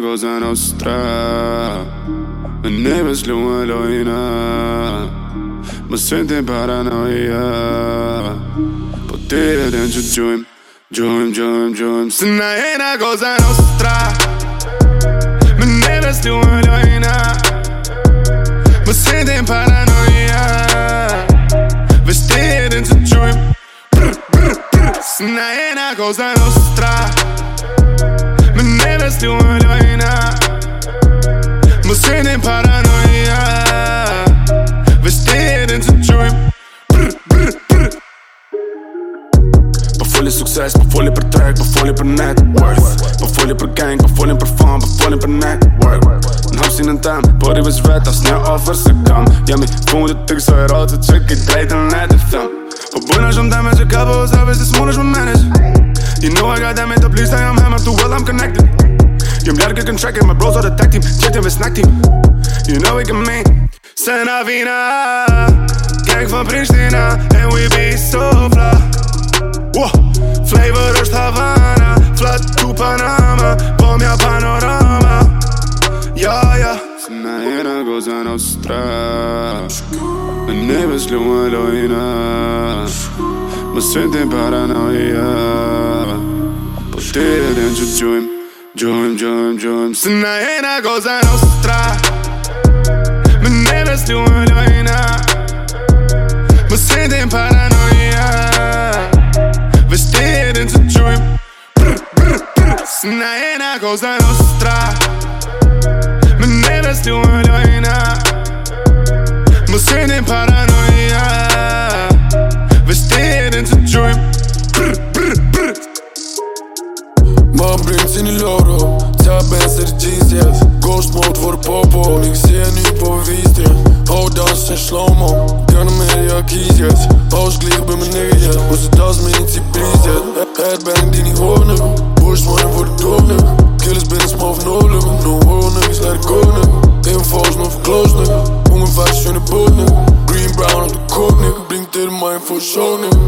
cosa nostra neve sluën lojna Më sente paranoia Po ti e den që gjojmë Gjojmë, gjojmë, gjojmë Se na jena cosa nostra neve sluën lojna Më sente paranoia Vesh ti e den që Me neve sluën lojna. Më sente paranoia. Vesh ti e den që gjojmë Po foli sukses, po për trek, po foli për net worth Po foli për gang, po foli për fan, po foli për Në hapsin në tem, po rivës vet, as një offer se kam. Jam i fundit të kësoj rotë që ki drejtë në net e them. Po bëjna shumë dame që ka po ose se s'mun është më manage. You know I got that mental please, I am hammer too well, I'm connected Jam ljarë kërkën tracker, my bros are tag team, qëtëm ve snack team. You know we can make Se na vina Gang from Prishtina And we be so fly. Whoa. Flavor është Havana Flat to Panama Po mja panorama. Ja, ja na jena cosa nostra Me neve s'luë lojna Më sente paranoia Po ti e den që gjojmë Gjojmë, gjojmë, gjojmë Se na jena cosa nostra Me neve s'luë lojna Më sente paranoia Vesh ti e den që gjojmë Se slow-mo. Gerne med det, jeg kigger Vores glikker på min nigga, ja Hos et dags med en til beat, ja Headbang din i hovedet, nigga. Bush hvor du dum, nigga. Killers been a small for no limit No world, niggas let it go, nigga. Ingen force, no for close, nigga. Unge faktisk sønne på, nigga. Green, brown og du kog, nigga. Blink det til mig for show, nigga.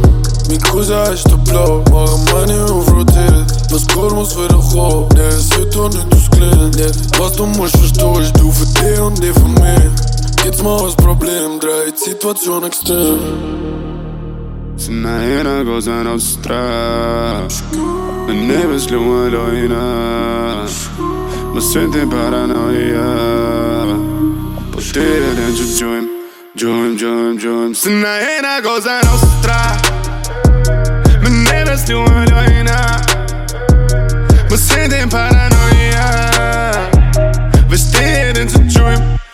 Min krydser er ikke blå Mange money, hun froteret Pas kort mod svært og håb Nigga, sødt hun, du sklid Nigga, kost du måske forståelse Du for det, hun det for mig ma është problem Drejt situacion ekstrem Se na jena cosa nostra. Me neve s'luë lojna Më sente paranoia Po ti e den që gjojmë Gjojmë, gjojmë, gjojmë Se na jena cosa nostra. Me neve s'luë lojna Më sente paranoia Vesh ti e den që gjojmë